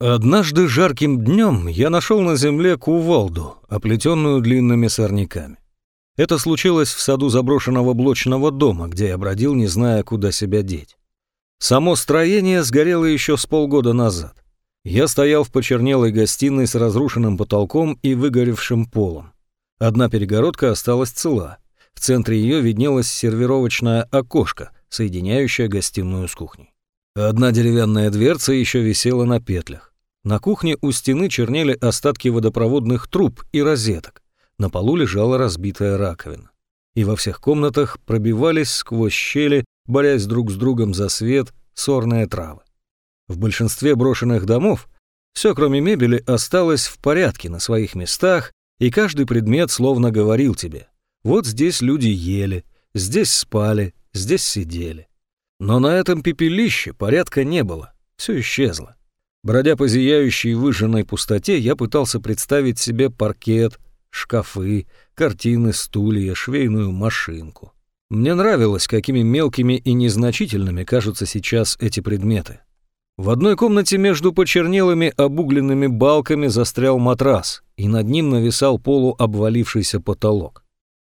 Однажды жарким днем я нашел на земле кувалду, оплетенную длинными сорняками. Это случилось в саду заброшенного блочного дома, где я бродил, не зная, куда себя деть. Само строение сгорело еще с полгода назад. Я стоял в почернелой гостиной с разрушенным потолком и выгоревшим полом. Одна перегородка осталась цела. В центре ее виднелось сервировочное окошко, соединяющее гостиную с кухней. Одна деревянная дверца еще висела на петлях. На кухне у стены чернели остатки водопроводных труб и розеток. На полу лежала разбитая раковина. И во всех комнатах пробивались сквозь щели, борясь друг с другом за свет, сорные травы. В большинстве брошенных домов все, кроме мебели, осталось в порядке на своих местах, и каждый предмет словно говорил тебе, вот здесь люди ели, здесь спали, здесь сидели. Но на этом пепелище порядка не было, все исчезло. Бродя по зияющей выжженной пустоте, я пытался представить себе паркет, шкафы, картины, стулья, швейную машинку. Мне нравилось, какими мелкими и незначительными кажутся сейчас эти предметы. В одной комнате между почернелыми обугленными балками застрял матрас, и над ним нависал полуобвалившийся потолок.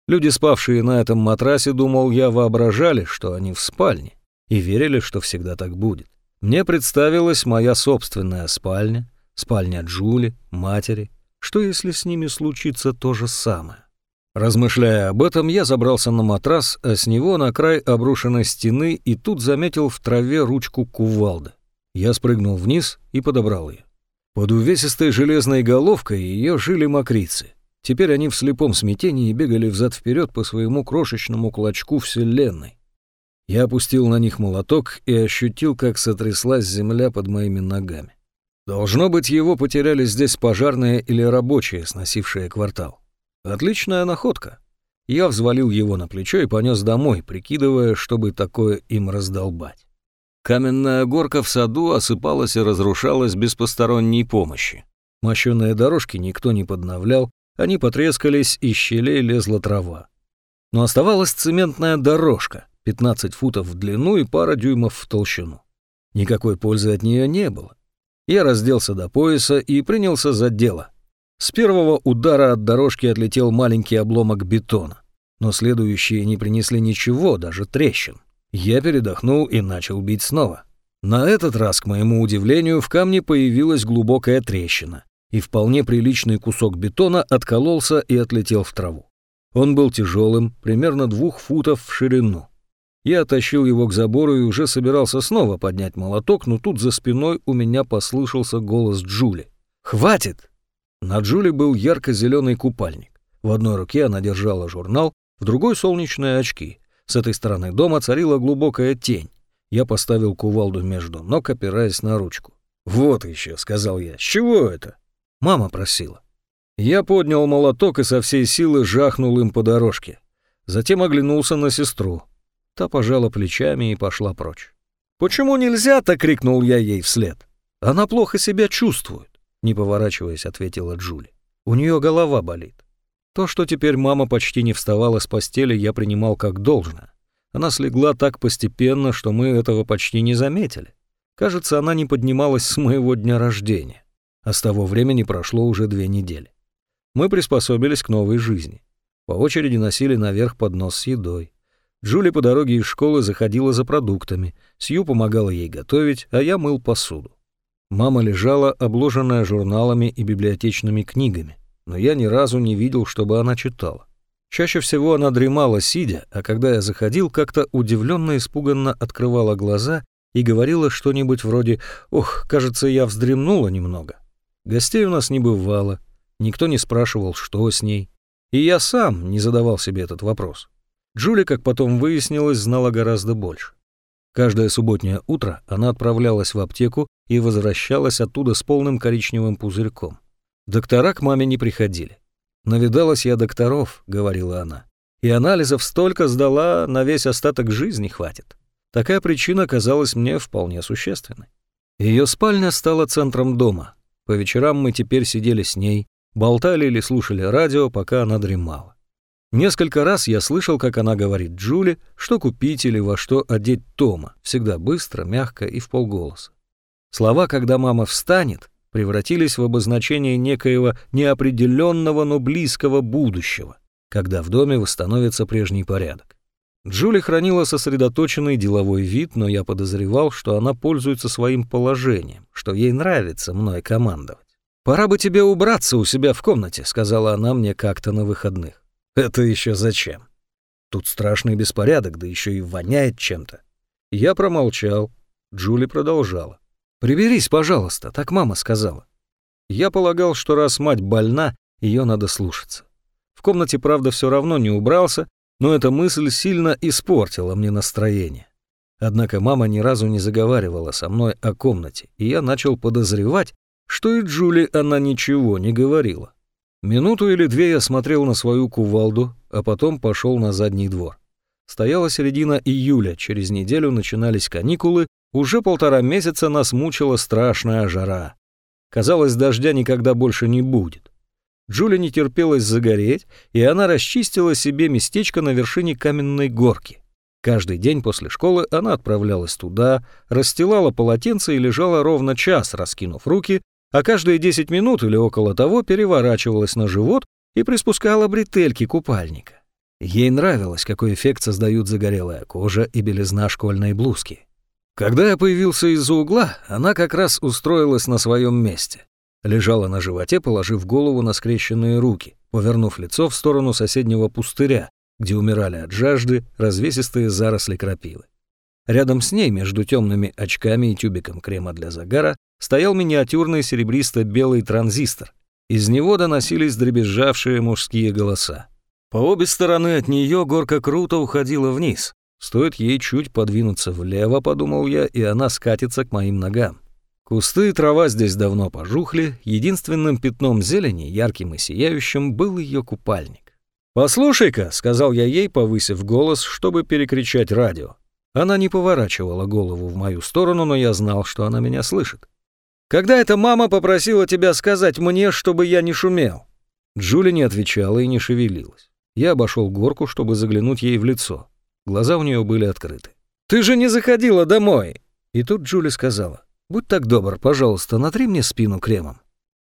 Люди, спавшие на этом матрасе, думал я, воображали, что они в спальне и верили, что всегда так будет. Мне представилась моя собственная спальня, спальня Джули, матери. Что если с ними случится то же самое? Размышляя об этом, я забрался на матрас, а с него на край обрушенной стены и тут заметил в траве ручку кувалды. Я спрыгнул вниз и подобрал ее. Под увесистой железной головкой ее жили мокрицы. Теперь они в слепом смятении бегали взад-вперед по своему крошечному клочку вселенной. Я опустил на них молоток и ощутил, как сотряслась земля под моими ногами. Должно быть, его потеряли здесь пожарные или рабочие, сносившие квартал. Отличная находка. Я взвалил его на плечо и понес домой, прикидывая, чтобы такое им раздолбать. Каменная горка в саду осыпалась и разрушалась без посторонней помощи. Мощеные дорожки никто не подновлял, они потрескались, из щелей лезла трава. Но оставалась цементная дорожка — 15 футов в длину и пара дюймов в толщину. Никакой пользы от нее не было. Я разделся до пояса и принялся за дело. С первого удара от дорожки отлетел маленький обломок бетона, но следующие не принесли ничего, даже трещин. Я передохнул и начал бить снова. На этот раз, к моему удивлению, в камне появилась глубокая трещина, и вполне приличный кусок бетона откололся и отлетел в траву. Он был тяжелым, примерно двух футов в ширину. Я оттащил его к забору и уже собирался снова поднять молоток, но тут за спиной у меня послышался голос Джули. «Хватит!» На Джули был ярко-зеленый купальник. В одной руке она держала журнал, в другой — солнечные очки. С этой стороны дома царила глубокая тень. Я поставил кувалду между ног, опираясь на ручку. «Вот еще», — сказал я, — «с чего это?» Мама просила. Я поднял молоток и со всей силы жахнул им по дорожке. Затем оглянулся на сестру. Та пожала плечами и пошла прочь. «Почему нельзя-то?» — крикнул я ей вслед. «Она плохо себя чувствует», — не поворачиваясь, ответила Джули. «У нее голова болит». То, что теперь мама почти не вставала с постели, я принимал как должное. Она слегла так постепенно, что мы этого почти не заметили. Кажется, она не поднималась с моего дня рождения, а с того времени прошло уже две недели. Мы приспособились к новой жизни. По очереди носили наверх поднос с едой. Джули по дороге из школы заходила за продуктами, Сью помогала ей готовить, а я мыл посуду. Мама лежала, обложенная журналами и библиотечными книгами, но я ни разу не видел, чтобы она читала. Чаще всего она дремала сидя, а когда я заходил, как-то удивленно испуганно открывала глаза и говорила что-нибудь вроде «Ох, кажется, я вздремнула немного». Гостей у нас не бывало, никто не спрашивал, что с ней. И я сам не задавал себе этот вопрос. Джули, как потом выяснилось, знала гораздо больше. Каждое субботнее утро она отправлялась в аптеку и возвращалась оттуда с полным коричневым пузырьком. Доктора к маме не приходили. «Навидалась я докторов», — говорила она, «и анализов столько сдала, на весь остаток жизни хватит». Такая причина казалась мне вполне существенной. Ее спальня стала центром дома. По вечерам мы теперь сидели с ней, болтали или слушали радио, пока она дремала. Несколько раз я слышал, как она говорит Джули, что купить или во что одеть Тома, всегда быстро, мягко и в полголоса. Слова «когда мама встанет» превратились в обозначение некоего неопределенного, но близкого будущего, когда в доме восстановится прежний порядок. Джули хранила сосредоточенный деловой вид, но я подозревал, что она пользуется своим положением, что ей нравится мной командовать. «Пора бы тебе убраться у себя в комнате», — сказала она мне как-то на выходных. «Это еще зачем? Тут страшный беспорядок, да еще и воняет чем-то». Я промолчал. Джули продолжала. «Приберись, пожалуйста», — так мама сказала. Я полагал, что раз мать больна, ее надо слушаться. В комнате, правда, все равно не убрался, но эта мысль сильно испортила мне настроение. Однако мама ни разу не заговаривала со мной о комнате, и я начал подозревать, что и Джули она ничего не говорила. Минуту или две я смотрел на свою кувалду, а потом пошел на задний двор. Стояла середина июля, через неделю начинались каникулы, уже полтора месяца нас мучила страшная жара. Казалось, дождя никогда больше не будет. Джули не терпелось загореть, и она расчистила себе местечко на вершине каменной горки. Каждый день после школы она отправлялась туда, расстилала полотенце и лежала ровно час, раскинув руки, а каждые 10 минут или около того переворачивалась на живот и приспускала бретельки купальника. Ей нравилось, какой эффект создают загорелая кожа и белизна школьной блузки. Когда я появился из-за угла, она как раз устроилась на своем месте. Лежала на животе, положив голову на скрещенные руки, повернув лицо в сторону соседнего пустыря, где умирали от жажды развесистые заросли крапивы. Рядом с ней, между темными очками и тюбиком крема для загара, стоял миниатюрный серебристо-белый транзистор. Из него доносились дребезжавшие мужские голоса. По обе стороны от нее горка круто уходила вниз. Стоит ей чуть подвинуться влево, подумал я, и она скатится к моим ногам. Кусты и трава здесь давно пожухли, единственным пятном зелени, ярким и сияющим, был ее купальник. «Послушай-ка», — сказал я ей, повысив голос, чтобы перекричать радио. Она не поворачивала голову в мою сторону, но я знал, что она меня слышит. «Когда эта мама попросила тебя сказать мне, чтобы я не шумел?» Джули не отвечала и не шевелилась. Я обошел горку, чтобы заглянуть ей в лицо. Глаза у нее были открыты. «Ты же не заходила домой!» И тут Джули сказала. «Будь так добр, пожалуйста, натри мне спину кремом».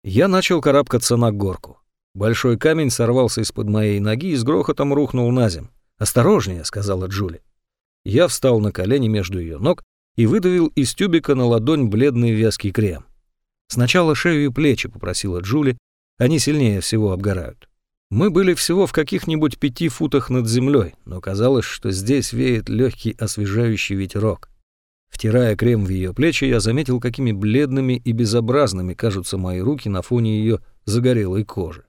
Я начал карабкаться на горку. Большой камень сорвался из-под моей ноги и с грохотом рухнул на земь. «Осторожнее», — сказала Джули. Я встал на колени между ее ног и выдавил из тюбика на ладонь бледный вязкий крем. «Сначала шею и плечи», — попросила Джули, — «они сильнее всего обгорают». Мы были всего в каких-нибудь пяти футах над землей, но казалось, что здесь веет легкий освежающий ветерок. Втирая крем в ее плечи, я заметил, какими бледными и безобразными кажутся мои руки на фоне ее загорелой кожи.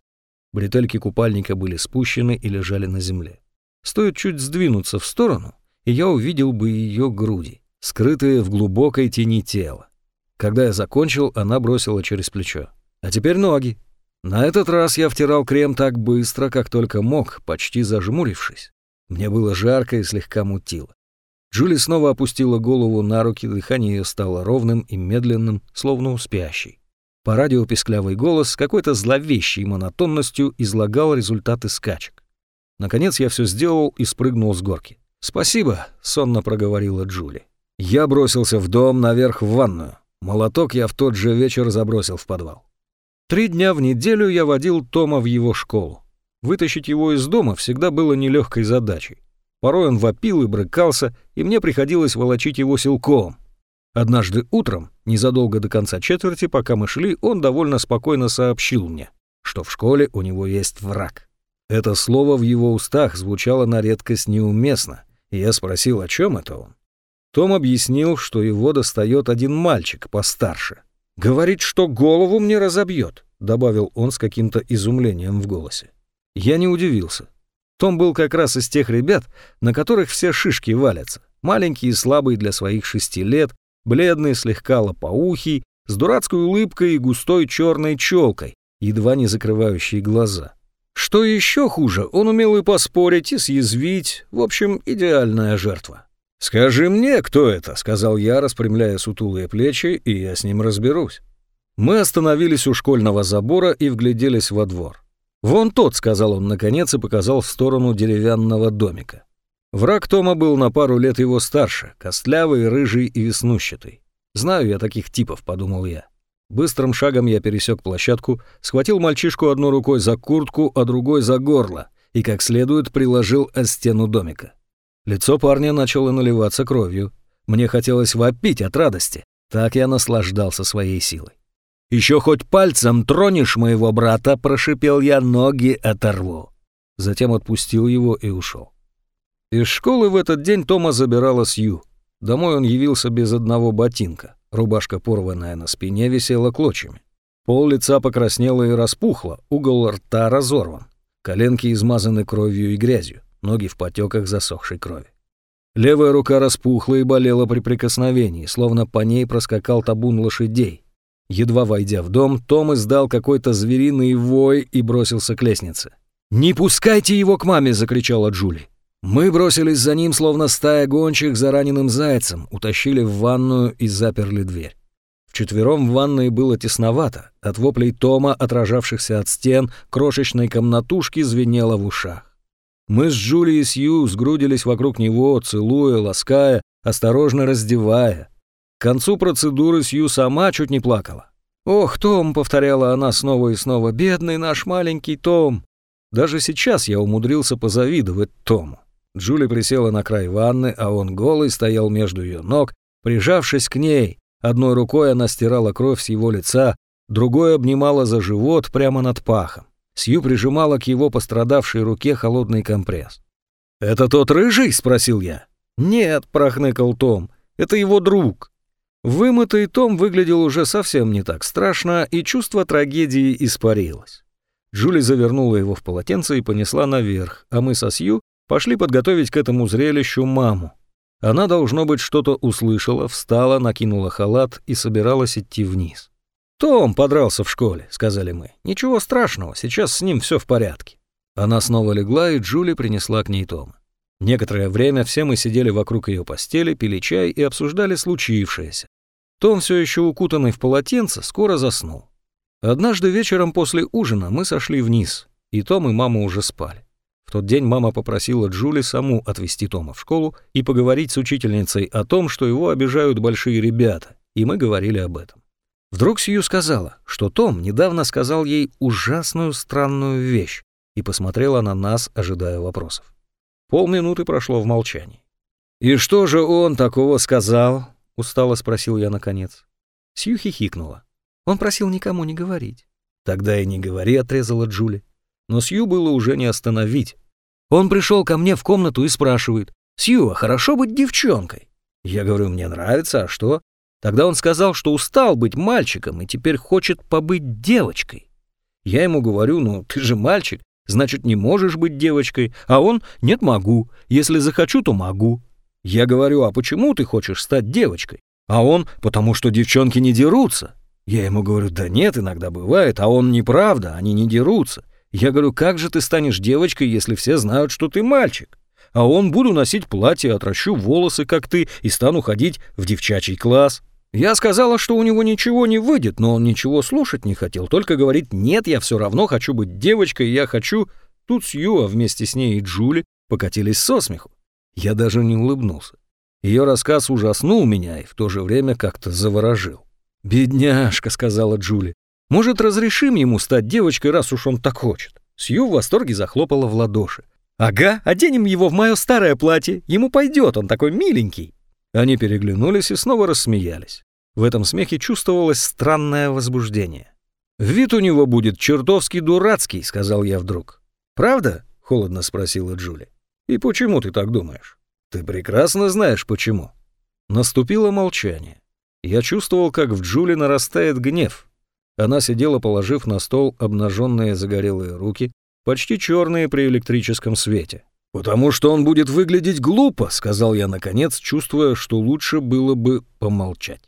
Бретельки купальника были спущены и лежали на земле. Стоит чуть сдвинуться в сторону, и я увидел бы ее груди, скрытые в глубокой тени тела. Когда я закончил, она бросила через плечо. «А теперь ноги». На этот раз я втирал крем так быстро, как только мог, почти зажмурившись. Мне было жарко и слегка мутило. Джули снова опустила голову на руки, дыхание ее стало ровным и медленным, словно у спящей. По радио песклявый голос с какой-то зловещей монотонностью излагал результаты скачек. Наконец я все сделал и спрыгнул с горки. «Спасибо», — сонно проговорила Джули. Я бросился в дом, наверх в ванную. Молоток я в тот же вечер забросил в подвал. Три дня в неделю я водил Тома в его школу. Вытащить его из дома всегда было нелегкой задачей. Порой он вопил и брыкался, и мне приходилось волочить его силком. Однажды утром, незадолго до конца четверти, пока мы шли, он довольно спокойно сообщил мне, что в школе у него есть враг. Это слово в его устах звучало на редкость неуместно, я спросил, о чем это он. Том объяснил, что его достает один мальчик постарше, «Говорит, что голову мне разобьет», — добавил он с каким-то изумлением в голосе. Я не удивился. Том был как раз из тех ребят, на которых все шишки валятся. Маленький и слабый для своих шести лет, бледный, слегка лопоухий, с дурацкой улыбкой и густой черной челкой, едва не закрывающей глаза. Что еще хуже, он умел и поспорить, и съязвить, в общем, идеальная жертва. «Скажи мне, кто это?» — сказал я, распрямляя сутулые плечи, и я с ним разберусь. Мы остановились у школьного забора и вгляделись во двор. «Вон тот», — сказал он наконец и показал в сторону деревянного домика. Враг Тома был на пару лет его старше, костлявый, рыжий и веснущатый. «Знаю я таких типов», — подумал я. Быстрым шагом я пересек площадку, схватил мальчишку одной рукой за куртку, а другой за горло и как следует приложил о стену домика. Лицо парня начало наливаться кровью. Мне хотелось вопить от радости. Так я наслаждался своей силой. «Еще хоть пальцем тронешь моего брата», — прошипел я, — «ноги оторву». Затем отпустил его и ушел. Из школы в этот день Тома забирала Сью. Домой он явился без одного ботинка. Рубашка, порванная на спине, висела клочьями. Пол лица покраснело и распухло, угол рта разорван. Коленки измазаны кровью и грязью, ноги в потеках засохшей крови. Левая рука распухла и болела при прикосновении, словно по ней проскакал табун лошадей. Едва войдя в дом, Том издал какой-то звериный вой и бросился к лестнице. «Не пускайте его к маме!» — закричала Джули. Мы бросились за ним, словно стая гончих за раненым зайцем, утащили в ванную и заперли дверь. Вчетвером в ванной было тесновато, от воплей Тома, отражавшихся от стен, крошечной комнатушки звенело в ушах. Мы с Джули и Сью сгрудились вокруг него, целуя, лаская, осторожно раздевая. К концу процедуры Сью сама чуть не плакала. «Ох, Том», — повторяла она снова и снова, — «бедный наш маленький Том». Даже сейчас я умудрился позавидовать Тому. Джули присела на край ванны, а он голый стоял между ее ног, прижавшись к ней. Одной рукой она стирала кровь с его лица, другой обнимала за живот прямо над пахом. Сью прижимала к его пострадавшей руке холодный компресс. «Это тот рыжий?» — спросил я. «Нет», — прохныкал Том, — «это его друг». Вымытый Том выглядел уже совсем не так страшно, и чувство трагедии испарилось. Джули завернула его в полотенце и понесла наверх, а мы со Сью Пошли подготовить к этому зрелищу маму. Она, должно быть, что-то услышала, встала, накинула халат и собиралась идти вниз. «Том подрался в школе», — сказали мы. «Ничего страшного, сейчас с ним все в порядке». Она снова легла, и Джули принесла к ней Тома. Некоторое время все мы сидели вокруг ее постели, пили чай и обсуждали случившееся. Том, все еще укутанный в полотенце, скоро заснул. Однажды вечером после ужина мы сошли вниз, и Том и мама уже спали. В тот день мама попросила Джули саму отвезти Тома в школу и поговорить с учительницей о том, что его обижают большие ребята, и мы говорили об этом. Вдруг Сью сказала, что Том недавно сказал ей ужасную странную вещь, и посмотрела на нас, ожидая вопросов. Полминуты прошло в молчании. «И что же он такого сказал?» — устало спросил я наконец. Сью хихикнула. Он просил никому не говорить. «Тогда и не говори», — отрезала Джули но Сью было уже не остановить. Он пришел ко мне в комнату и спрашивает, «Сью, а хорошо быть девчонкой?» Я говорю, «Мне нравится, а что?» Тогда он сказал, что устал быть мальчиком и теперь хочет побыть девочкой. Я ему говорю, ну ты же мальчик, значит не можешь быть девочкой, а он, нет, могу, если захочу, то могу. Я говорю, а почему ты хочешь стать девочкой? А он, потому что девчонки не дерутся. Я ему говорю, да нет, иногда бывает, а он, неправда, они не дерутся. Я говорю, как же ты станешь девочкой, если все знают, что ты мальчик? А он буду носить платье, отращу волосы, как ты, и стану ходить в девчачий класс. Я сказала, что у него ничего не выйдет, но он ничего слушать не хотел, только говорит, нет, я все равно хочу быть девочкой, я хочу... Тут Сью, а вместе с ней и Джули покатились со смеху. Я даже не улыбнулся. Ее рассказ ужаснул меня и в то же время как-то заворожил. «Бедняжка», — сказала Джули, может, разрешим ему стать девочкой, раз уж он так хочет?» Сью в восторге захлопала в ладоши. «Ага, оденем его в мое старое платье, ему пойдет, он такой миленький». Они переглянулись и снова рассмеялись. В этом смехе чувствовалось странное возбуждение. «Вид у него будет чертовски дурацкий», — сказал я вдруг. «Правда?» — холодно спросила Джули. «И почему ты так думаешь?» «Ты прекрасно знаешь, почему». Наступило молчание. Я чувствовал, как в Джули нарастает гнев. Она сидела, положив на стол обнаженные загорелые руки, почти черные при электрическом свете. «Потому что он будет выглядеть глупо», — сказал я наконец, чувствуя, что лучше было бы помолчать.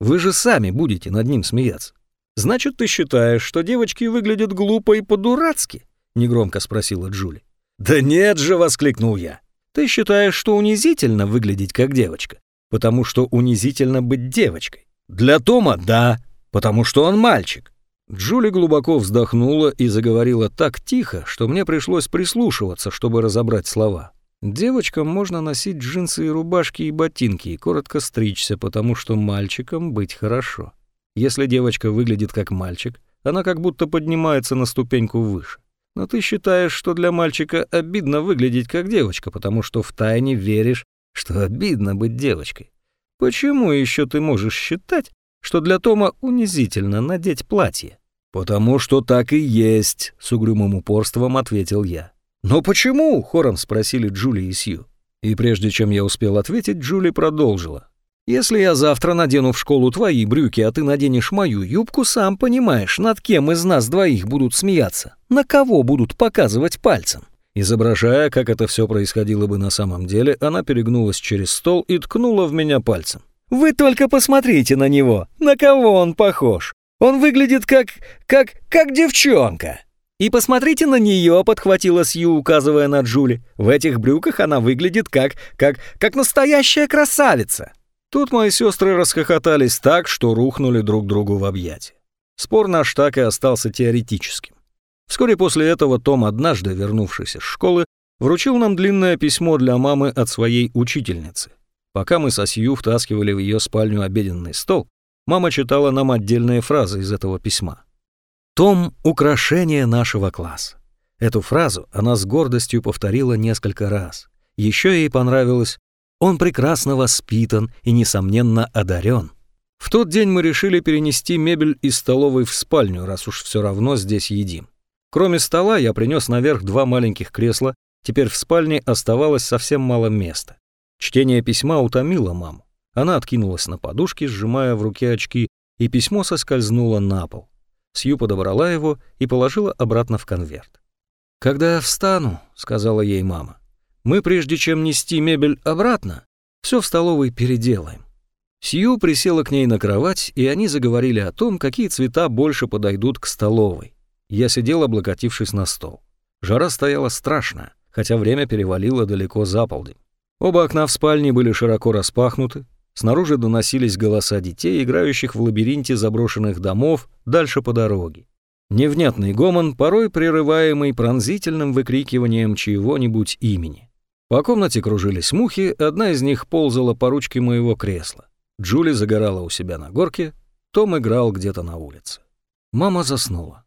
«Вы же сами будете над ним смеяться. Значит, ты считаешь, что девочки выглядят глупо и по-дурацки?» — негромко спросила Джули. «Да нет же!» — воскликнул я. «Ты считаешь, что унизительно выглядеть как девочка, потому что унизительно быть девочкой. Для Тома — да, потому что он мальчик». Джули глубоко вздохнула и заговорила так тихо, что мне пришлось прислушиваться, чтобы разобрать слова. Девочкам можно носить джинсы и рубашки и ботинки и коротко стричься, потому что мальчикам быть хорошо. Если девочка выглядит как мальчик, она как будто поднимается на ступеньку выше. Но ты считаешь, что для мальчика обидно выглядеть как девочка, потому что втайне веришь, что обидно быть девочкой. Почему еще ты можешь считать, что для Тома унизительно надеть платье? Потому что так и есть, с угрюмым упорством ответил я. Но почему? хором спросили Джули и Сью. И прежде чем я успел ответить, Джули продолжила. Если я завтра надену в школу твои брюки, а ты наденешь мою юбку, сам понимаешь, над кем из нас двоих будут смеяться, на кого будут показывать пальцем. Изображая, как это все происходило бы на самом деле, она перегнулась через стол и ткнула в меня пальцем. «Вы только посмотрите на него! На кого он похож? Он выглядит как... как... как девчонка!» «И посмотрите на нее», — подхватила Сью, указывая на Джули. «В этих брюках она выглядит как... как... как настоящая красавица!» Тут мои сестры расхохотались так, что рухнули друг другу в объятия. Спор наш так и остался теоретическим. Вскоре после этого Том, однажды вернувшись из школы, вручил нам длинное письмо для мамы от своей учительницы. Пока мы со Сью втаскивали в ее спальню обеденный стол, мама читала нам отдельные фразы из этого письма. «Том — украшение нашего класса». Эту фразу она с гордостью повторила несколько раз. Еще ей понравилось он прекрасно воспитан и, несомненно, одарен. В тот день мы решили перенести мебель из столовой в спальню, раз уж все равно здесь едим. Кроме стола я принес наверх два маленьких кресла, теперь в спальне оставалось совсем мало места. Чтение письма утомило маму. Она откинулась на подушке, сжимая в руке очки, и письмо соскользнуло на пол. Сью подобрала его и положила обратно в конверт. «Когда я встану», — сказала ей мама, мы, прежде чем нести мебель обратно, все в столовой переделаем. Сью присела к ней на кровать, и они заговорили о том, какие цвета больше подойдут к столовой. Я сидел, облокотившись на стол. Жара стояла страшная, хотя время перевалило далеко за полдень. Оба окна в спальне были широко распахнуты, снаружи доносились голоса детей, играющих в лабиринте заброшенных домов дальше по дороге. Невнятный гомон, порой прерываемый пронзительным выкрикиванием чьего-нибудь имени. По комнате кружились мухи, одна из них ползала по ручке моего кресла. Джули загорала у себя на горке, Том играл где-то на улице. Мама заснула.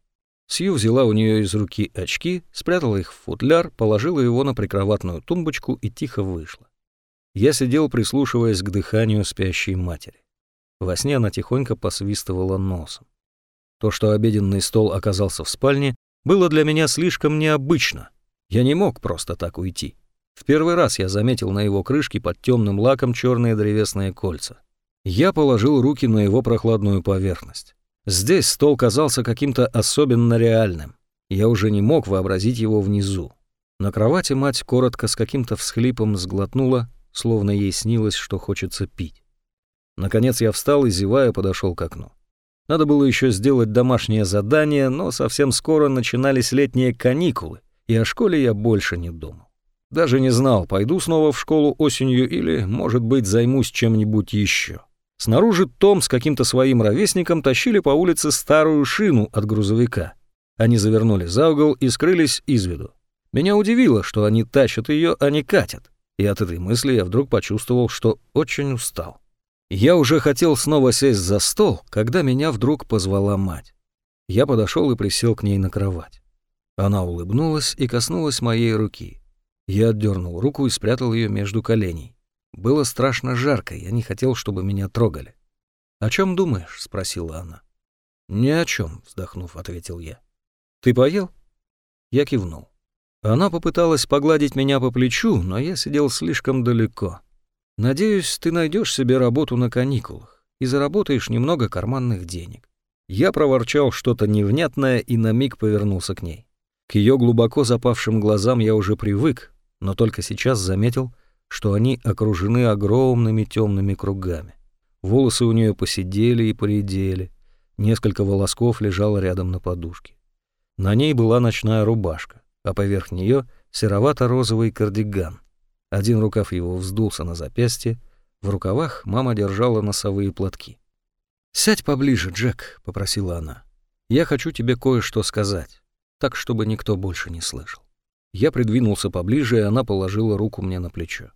Сью взяла у нее из руки очки, спрятала их в футляр, положила его на прикроватную тумбочку и тихо вышла. Я сидел, прислушиваясь к дыханию спящей матери. Во сне она тихонько посвистывала носом. То, что обеденный стол оказался в спальне, было для меня слишком необычно. Я не мог просто так уйти. В первый раз я заметил на его крышке под темным лаком черные древесные кольца. Я положил руки на его прохладную поверхность. Здесь стол казался каким-то особенно реальным. Я уже не мог вообразить его внизу. На кровати мать коротко с каким-то всхлипом сглотнула, словно ей снилось, что хочется пить. Наконец я встал и, зевая, подошел к окну. Надо было еще сделать домашнее задание, но совсем скоро начинались летние каникулы, и о школе я больше не думал. Даже не знал, пойду снова в школу осенью или, может быть, займусь чем-нибудь еще. Снаружи Том с каким-то своим ровесником тащили по улице старую шину от грузовика. Они завернули за угол и скрылись из виду. Меня удивило, что они тащат ее, а не катят. И от этой мысли я вдруг почувствовал, что очень устал. Я уже хотел снова сесть за стол, когда меня вдруг позвала мать. Я подошел и присел к ней на кровать. Она улыбнулась и коснулась моей руки. Я отдернул руку и спрятал ее между коленей. Было страшно жарко, я не хотел, чтобы меня трогали. «О чем думаешь?» — спросила она. «Ни о чем», — вздохнув, ответил я. «Ты поел?» Я кивнул. Она попыталась погладить меня по плечу, но я сидел слишком далеко. «Надеюсь, ты найдешь себе работу на каникулах и заработаешь немного карманных денег». Я проворчал что-то невнятное и на миг повернулся к ней. К ее глубоко запавшим глазам я уже привык, но только сейчас заметил, что они окружены огромными темными кругами. Волосы у нее посидели и поредели, несколько волосков лежало рядом на подушке. На ней была ночная рубашка, а поверх нее серовато-розовый кардиган. Один рукав его вздулся на запястье, в рукавах мама держала носовые платки. «Сядь поближе, Джек», — попросила она. «Я хочу тебе кое-что сказать, так, чтобы никто больше не слышал». Я придвинулся поближе, и она положила руку мне на плечо.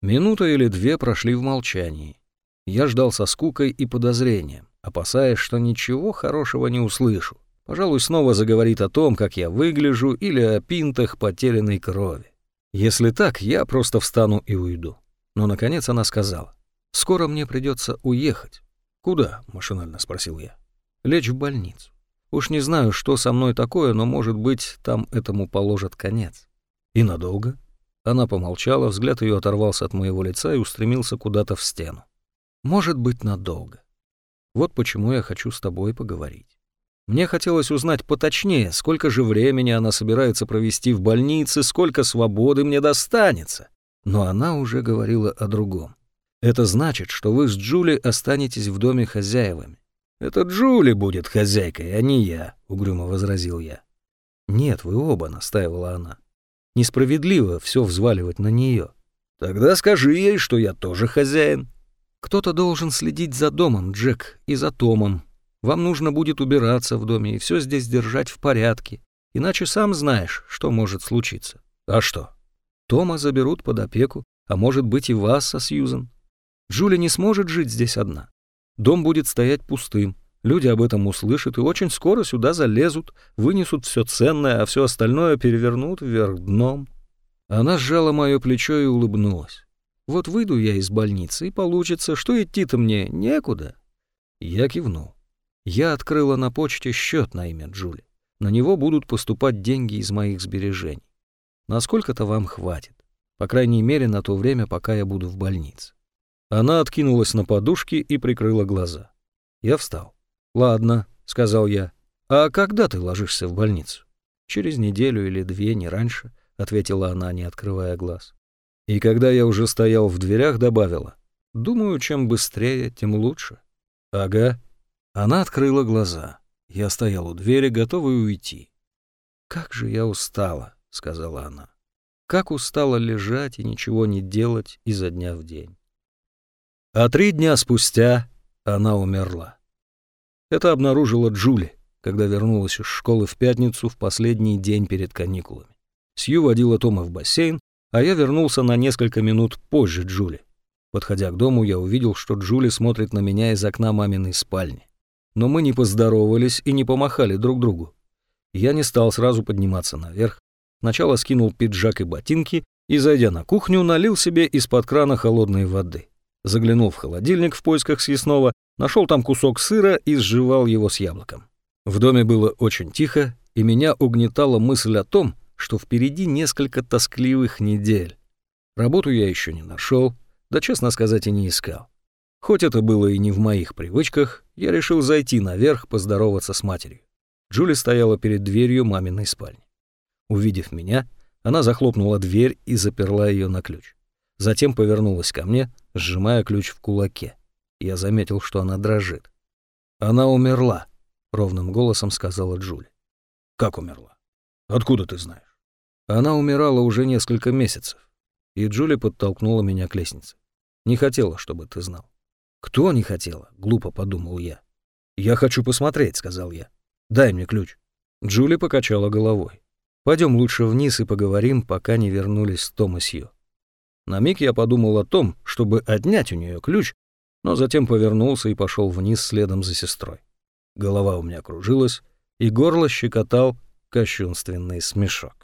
Минута или две прошли в молчании. Я ждал со скукой и подозрением. опасаясь, что ничего хорошего не услышу. Пожалуй, снова заговорит о том, как я выгляжу, или о пинтах потерянной крови. Если так, я просто встану и уйду. Но, наконец, она сказала, «Скоро мне придется уехать». «Куда?» — машинально спросил я. «Лечь в больницу. Уж не знаю, что со мной такое, но, может быть, там этому положат конец». «И надолго?» Она помолчала, взгляд ее оторвался от моего лица и устремился куда-то в стену. «Может быть, надолго. Вот почему я хочу с тобой поговорить. Мне хотелось узнать поточнее, сколько же времени она собирается провести в больнице, сколько свободы мне достанется. Но она уже говорила о другом. Это значит, что вы с Джули останетесь в доме хозяевами. Это Джули будет хозяйкой, а не я, угрюмо возразил я. Нет, вы оба, настаивала она. Несправедливо все взваливать на нее. Тогда скажи ей, что я тоже хозяин. Кто-то должен следить за домом, Джек, и за Томом. Вам нужно будет убираться в доме и все здесь держать в порядке, иначе сам знаешь, что может случиться. А что? Тома заберут под опеку, а может быть и вас со Сьюзен. Джули не сможет жить здесь одна. Дом будет стоять пустым, люди об этом услышат и очень скоро сюда залезут, вынесут все ценное, а все остальное перевернут вверх дном. Она сжала мое плечо и улыбнулась. Вот выйду я из больницы, и получится, что идти-то мне некуда. Я кивнул. Я открыла на почте счет на имя Джули. На него будут поступать деньги из моих сбережений. Насколько-то вам хватит. По крайней мере, на то время, пока я буду в больнице. Она откинулась на подушки и прикрыла глаза. Я встал. «Ладно», — сказал я. «А когда ты ложишься в больницу?» «Через неделю или две, не раньше», — ответила она, не открывая глаз. И когда я уже стоял в дверях, добавила. «Думаю, чем быстрее, тем лучше». «Ага». Она открыла глаза. Я стоял у двери, готовый уйти. «Как же я устала», — сказала она. «Как устала лежать и ничего не делать изо дня в день». А три дня спустя она умерла. Это обнаружила Джули, когда вернулась из школы в пятницу в последний день перед каникулами. Сью водила Тома в бассейн, а я вернулся на несколько минут позже Джули. Подходя к дому, я увидел, что Джули смотрит на меня из окна маминой спальни. Но мы не поздоровались и не помахали друг другу. Я не стал сразу подниматься наверх. Сначала скинул пиджак и ботинки и, зайдя на кухню, налил себе из-под крана холодной воды. Заглянул в холодильник в поисках съестного, нашел там кусок сыра и сживал его с яблоком. В доме было очень тихо, и меня угнетала мысль о том, что впереди несколько тоскливых недель. Работу я еще не нашел, да, честно сказать, и не искал. Хоть это было и не в моих привычках, я решил зайти наверх поздороваться с матерью. Джули стояла перед дверью маминой спальни. Увидев меня, она захлопнула дверь и заперла ее на ключ. Затем повернулась ко мне, сжимая ключ в кулаке. Я заметил, что она дрожит. «Она умерла», — ровным голосом сказала Джули. «Как умерла? Откуда ты знаешь?» Она умирала уже несколько месяцев. И Джули подтолкнула меня к лестнице. «Не хотела, чтобы ты знал». «Кто не хотела?» — глупо подумал я. «Я хочу посмотреть», — сказал я. «Дай мне ключ». Джули покачала головой. «Пойдем лучше вниз и поговорим, пока не вернулись Том и Сью». На миг я подумал о том, чтобы отнять у нее ключ, но затем повернулся и пошел вниз следом за сестрой. Голова у меня кружилась, и горло щекотал кощунственный смешок.